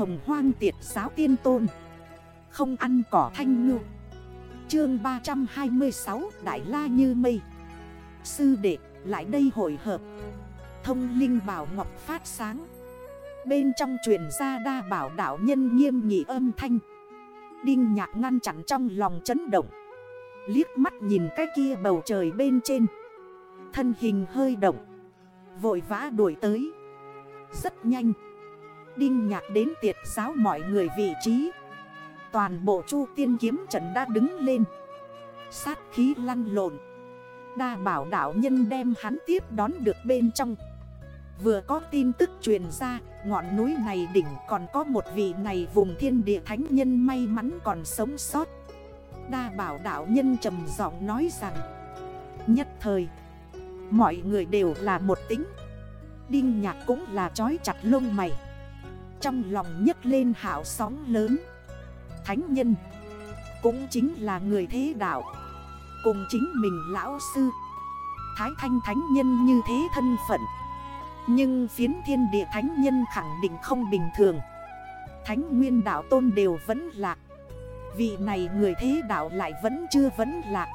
hồng hoang tiệt giáo tiên tôn. Không ăn cỏ thanh ngư. Chương 326 Đại La Như Mây. Sư đệ, lại đây hội hợp. Thông linh bảo ngọc phát sáng. Bên trong truyền ra đa bảo đảo nhân nghiêm nghị âm thanh. Đinh nhạc ngăn chặn trong lòng chấn động. Liếc mắt nhìn cái kia bầu trời bên trên. Thân hình hơi động. Vội vã đuổi tới. Rất nhanh. Đinh nhạc đến tiệt giáo mọi người vị trí. Toàn bộ chu tiên kiếm trận đã đứng lên. Sát khí lăn lộn. Đa bảo đảo nhân đem hắn tiếp đón được bên trong. Vừa có tin tức truyền ra, Ngọn núi này đỉnh còn có một vị này vùng thiên địa thánh nhân may mắn còn sống sót. Đa bảo đảo nhân trầm giọng nói rằng, Nhất thời, Mọi người đều là một tính. Đinh nhạc cũng là chói chặt lông mày. Trong lòng nhấc lên hảo sóng lớn. Thánh nhân Cũng chính là người thế đạo, Cùng chính mình lão sư. Thái thanh thánh nhân như thế thân phận, Nhưng phiến thiên địa thánh nhân khẳng định không bình thường. Thánh nguyên đạo tôn đều vẫn lạc, Vị này người thế đạo lại vẫn chưa vẫn lạc.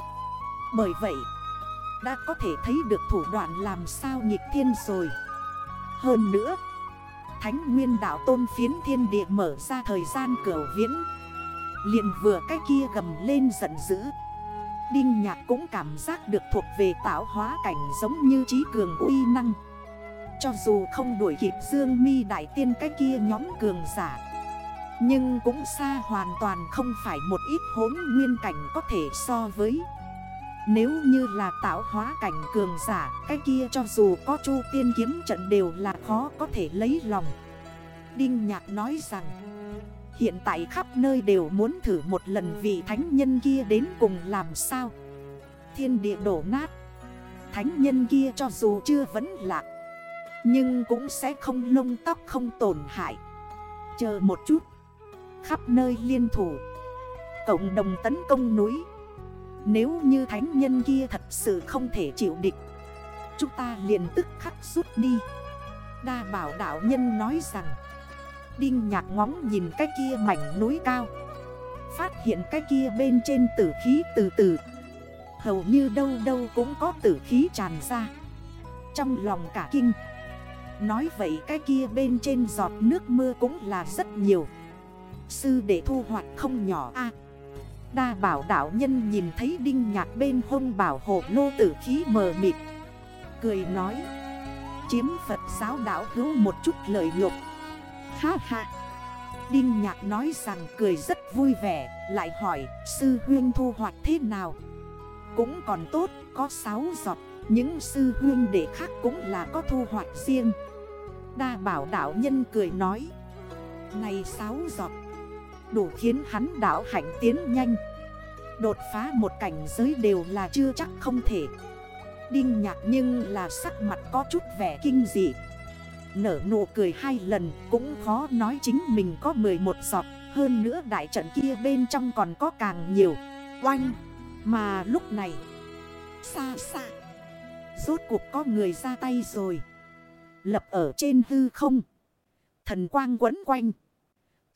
Bởi vậy, Đã có thể thấy được thủ đoạn làm sao nghịch thiên rồi. Hơn nữa Thánh nguyên đạo tôn phiến thiên địa mở ra thời gian cửa viễn. Liền vừa cái kia gầm lên giận dữ. Đinh nhạc cũng cảm giác được thuộc về tạo hóa cảnh giống như trí cường uy năng. Cho dù không đuổi kịp Dương mi đại tiên cái kia nhóm cường giả, Nhưng cũng xa hoàn toàn không phải một ít hốn nguyên cảnh có thể so với. Nếu như là tạo hóa cảnh cường giả, Cái kia cho dù có chu tiên kiếm trận đều là khó có thể lấy lòng. Đinh nhạc nói rằng, Hiện tại khắp nơi đều muốn thử một lần vị thánh nhân kia đến cùng làm sao? Thiên địa đổ nát. Thánh nhân kia cho dù chưa vẫn lạc, Nhưng cũng sẽ không lông tóc không tổn hại. Chờ một chút. Khắp nơi liên thủ. Cộng đồng tấn công núi. Nếu như thánh nhân kia thật sự không thể chịu địch, Chúng ta liền tức khắc rút đi. Đa bảo đạo nhân nói rằng, Đinh nhạc ngóng nhìn cái kia mảnh núi cao, Phát hiện cái kia bên trên tử khí từ từ. Hầu như đâu đâu cũng có tử khí tràn ra, Trong lòng cả kinh. Nói vậy cái kia bên trên giọt nước mưa cũng là rất nhiều. Sư để thu hoạch không nhỏ a. Đa bảo đảo nhân nhìn thấy đinh nhạc bên hông bảo hộ lô tử khí mờ mịt. Cười nói, Chiếm Phật giáo đảo hữu một chút lời lục Ha ha. Đinh nhạc nói rằng cười rất vui vẻ, Lại hỏi, sư huyên thu hoạch thế nào? Cũng còn tốt, có 6 giọt, Những sư huyên đệ khác cũng là có thu hoạch riêng. Đa bảo đảo nhân cười nói, Này 6 giọt Đủ khiến hắn đảo hạnh tiến nhanh. Đột phá một cảnh giới đều là chưa chắc không thể. Đinh nhạc nhưng là sắc mặt có chút vẻ kinh dị. Nở nụ cười hai lần cũng khó nói chính mình có 11 giọt. Hơn nữa đại trận kia bên trong còn có càng nhiều. Oanh! Mà lúc này, Xa xa, Rốt cuộc có người ra tay rồi. Lập ở trên hư không. Thần quang quấn quanh.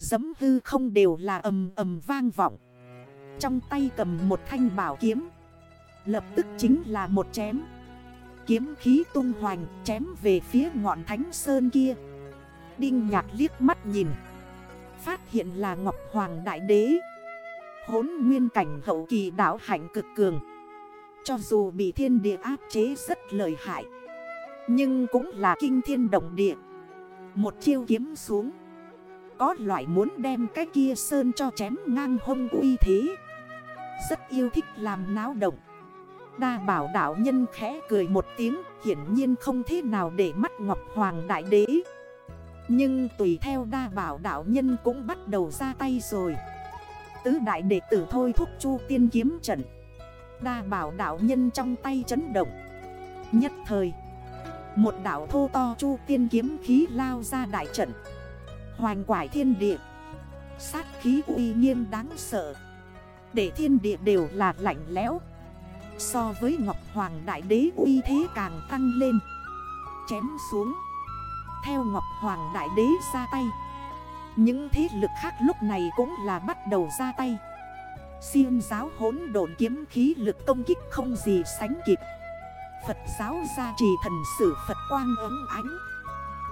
Giấm hư không đều là ầm ầm vang vọng. Trong tay cầm một thanh bảo kiếm. Lập tức chính là một chém. Kiếm khí tung hoành, chém về phía ngọn thánh sơn kia. Đinh nhạc liếc mắt nhìn. Phát hiện là Ngọc Hoàng Đại Đế. Hốn nguyên cảnh hậu kỳ đảo hạnh cực cường. Cho dù bị thiên địa áp chế rất lợi hại. Nhưng cũng là kinh thiên động địa. Một chiêu kiếm xuống. Có loại muốn đem cái kia sơn cho chém ngang hông uy thế. Rất yêu thích làm náo động. Đa bảo đảo nhân khẽ cười một tiếng, Hiển nhiên không thế nào để mắt Ngọc Hoàng Đại Đế. Nhưng tùy theo đa bảo đảo nhân cũng bắt đầu ra tay rồi. Tứ đại đệ tử thôi thúc chu tiên kiếm trận. Đa bảo đảo nhân trong tay chấn động. Nhất thời, Một đảo thô to chu tiên kiếm khí lao ra đại trận. Hoành quải thiên địa. Sát khí uy nghiêm đáng sợ. Để thiên địa đều là lạnh lẽo. So với Ngọc Hoàng Đại Đế uy thế càng tăng lên. Chém xuống. Theo Ngọc Hoàng Đại Đế ra tay. Những thế lực khác lúc này cũng là bắt đầu ra tay. Xuyên giáo hốn độn kiếm khí lực công kích không gì sánh kịp. Phật giáo gia trì thần sử Phật quang ấm ánh.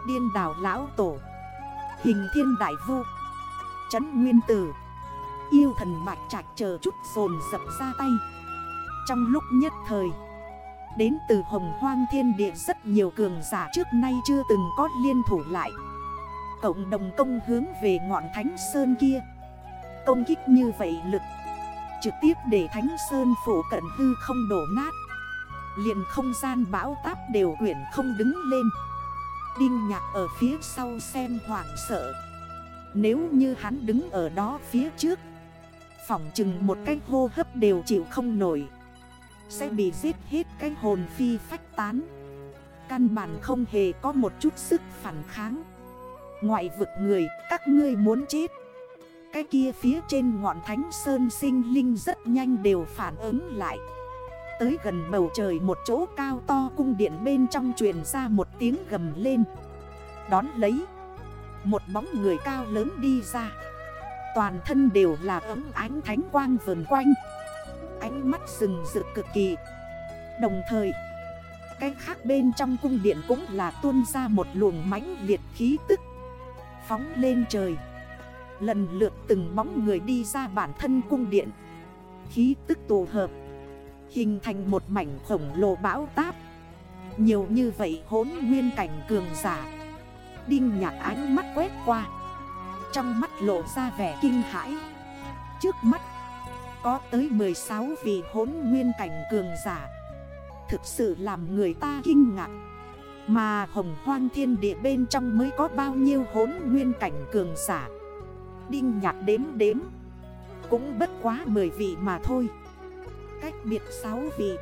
Điên đảo lão tổ. Hình thiên đại vu. Trấn nguyên tử. Yêu thần mạch trạch chờ chút dồn dập ra tay. Trong lúc nhất thời, Đến từ hồng hoang thiên địa rất nhiều cường giả trước nay chưa từng có liên thủ lại. Cộng đồng công hướng về ngọn thánh sơn kia. Công kích như vậy lực. Trực tiếp để thánh sơn phủ cận hư không đổ nát. Liền không gian bão táp đều quyển không đứng lên. Đinh nhạc ở phía sau xem hoảng sợ. Nếu như hắn đứng ở đó phía trước, Phỏng chừng một cái hô hấp đều chịu không nổi. Sẽ bị giết hết cái hồn phi phách tán. Căn bản không hề có một chút sức phản kháng. Ngoại vực người, các ngươi muốn chết. Cái kia phía trên ngọn thánh sơn sinh linh rất nhanh đều phản ứng lại. Tới gần bầu trời một chỗ cao to cung điện bên trong truyền ra một tiếng gầm lên. Đón lấy, Một bóng người cao lớn đi ra. Toàn thân đều là ấm ánh thánh quang vờn quanh. Ánh mắt rừng rực cực kỳ. Đồng thời, Cái khác bên trong cung điện cũng là tuôn ra một luồng mãnh liệt khí tức. Phóng lên trời. Lần lượt từng bóng người đi ra bản thân cung điện. Khí tức tổ hợp. Hình thành một mảnh khổng lồ bão táp. Nhiều như vậy hốn nguyên cảnh cường giả. Đinh nhạc ánh mắt quét qua. Trong mắt lộ ra vẻ kinh hãi. Trước mắt, Có tới 16 vị hốn nguyên cảnh cường giả. Thực sự làm người ta kinh ngạc. Mà hồng hoang thiên địa bên trong mới có bao nhiêu hốn nguyên cảnh cường giả. Đinh nhạc đếm đếm. Cũng bất quá 10 vị mà thôi. Cách biệt sáu vị.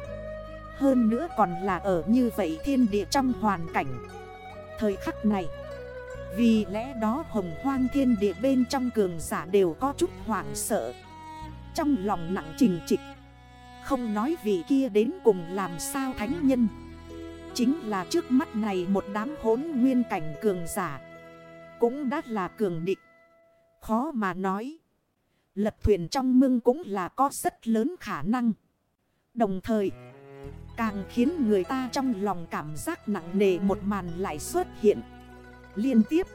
Hơn nữa còn là ở như vậy thiên địa trong hoàn cảnh. Thời khắc này, Vì lẽ đó hồng hoang thiên địa bên trong cường giả đều có chút hoảng sợ. Trong lòng nặng trình trịch, Không nói vì kia đến cùng làm sao thánh nhân. Chính là trước mắt này một đám hốn nguyên cảnh cường giả, Cũng đã là cường địch. Khó mà nói Lật thuyền trong mương cũng là có rất lớn khả năng. Đồng thời, Càng khiến người ta trong lòng cảm giác nặng nề một màn lại xuất hiện. Liên tiếp,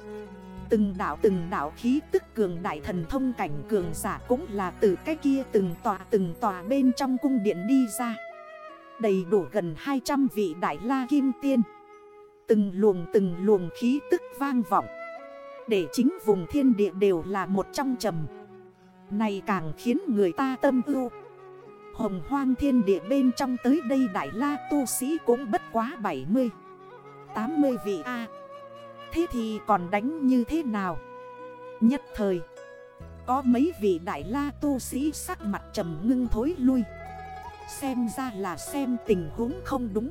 Từng đảo từng đảo khí tức cường đại thần thông cảnh cường giả cũng là từ cái kia từng tòa từng tòa bên trong cung điện đi ra. Đầy đủ gần 200 vị đại la kim tiên. Từng luồng từng luồng khí tức vang vọng. Để chính vùng thiên địa đều là một trong trầm. Này càng khiến người ta tâm ưu. Hồng hoang thiên địa bên trong tới đây đại la tu sĩ cũng bất quá 70 80 vị A. Thế thì còn đánh như thế nào? Nhất thời, Có mấy vị đại la tu sĩ sắc mặt trầm ngưng thối lui. Xem ra là xem tình huống không đúng.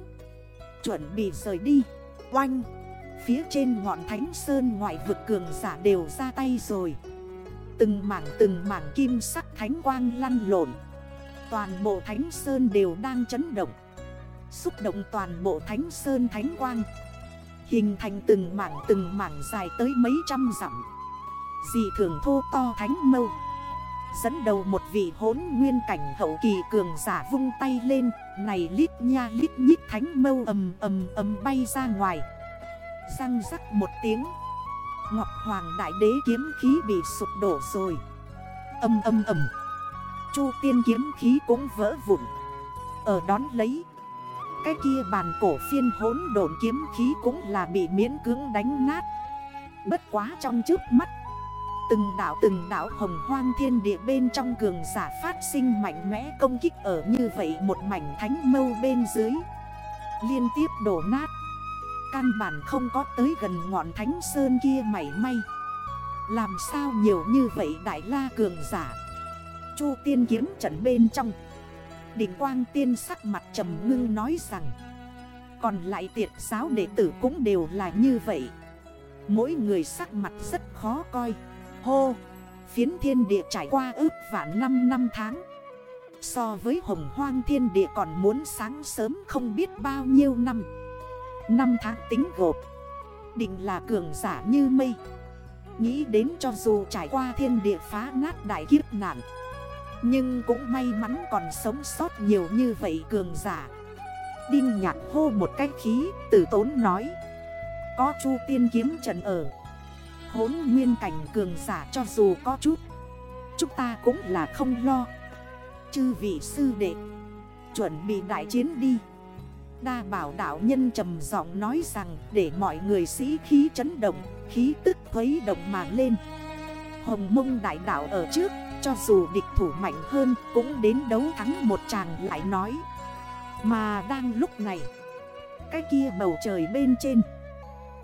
Chuẩn bị rời đi. Oanh, Phía trên ngọn thánh sơn ngoại vực cường giả đều ra tay rồi. Từng mảng từng mảng kim sắc thánh quang lăn lộn. Toàn bộ Thánh Sơn đều đang chấn động. Xúc động toàn bộ Thánh Sơn Thánh Quang. Hình thành từng mảng từng mảng dài tới mấy trăm dặm. Dị thường thô to Thánh Mâu. Dẫn đầu một vị hốn nguyên cảnh hậu kỳ cường giả vung tay lên. Này lít nha lít nhít Thánh Mâu ầm ầm ầm bay ra ngoài. Răng rắc một tiếng. Ngọc Hoàng Đại Đế kiếm khí bị sụp đổ rồi. Âm âm ầm. Chu tiên kiếm khí cũng vỡ vụn. Ở đón lấy, Cái kia bàn cổ phiên hốn đồn kiếm khí cũng là bị miễn cưỡng đánh nát. Bất quá trong trước mắt, Từng đảo từng đảo hồng hoang thiên địa bên trong cường giả phát sinh mạnh mẽ công kích ở như vậy một mảnh thánh mâu bên dưới. Liên tiếp đổ nát, Căn bản không có tới gần ngọn thánh sơn kia mảy may. Làm sao nhiều như vậy đại la cường giả chu tiên kiếm trận bên trong. Đỉnh quang tiên sắc mặt trầm ngưng nói rằng, Còn lại tiệt giáo đệ tử cũng đều là như vậy. Mỗi người sắc mặt rất khó coi. Hô, Phiến thiên địa trải qua ước vạn 5 năm tháng. So với hồng hoang thiên địa còn muốn sáng sớm không biết bao nhiêu năm. Năm tháng tính gộp, Định là cường giả như mây. Nghĩ đến cho dù trải qua thiên địa phá nát đại kiếp nạn nhưng cũng may mắn còn sống sót nhiều như vậy cường giả. Đinh nhạc hô một cái khí, tử tốn nói. Có chu tiên kiếm trần ở. Hốn nguyên cảnh cường giả cho dù có chút. Chúng ta cũng là không lo. Chư vị sư đệ, Chuẩn bị đại chiến đi. Đa bảo đạo nhân trầm giọng nói rằng Để mọi người sĩ khí chấn động, Khí tức khuấy động mà lên. Hồng mông đại đạo ở trước. Cho dù địch thủ mạnh hơn Cũng đến đấu thắng một chàng lại nói. Mà đang lúc này, Cái kia bầu trời bên trên,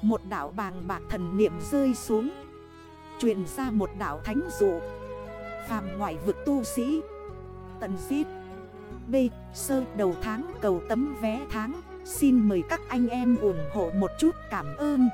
Một đảo bàng bạc thần niệm rơi xuống. Truyền ra một đảo thánh dụ. Phàm ngoại vực tu sĩ Tần giết. B. Sơ đầu tháng, cầu tấm vé tháng. Xin mời các anh em ủng hộ một chút cảm ơn.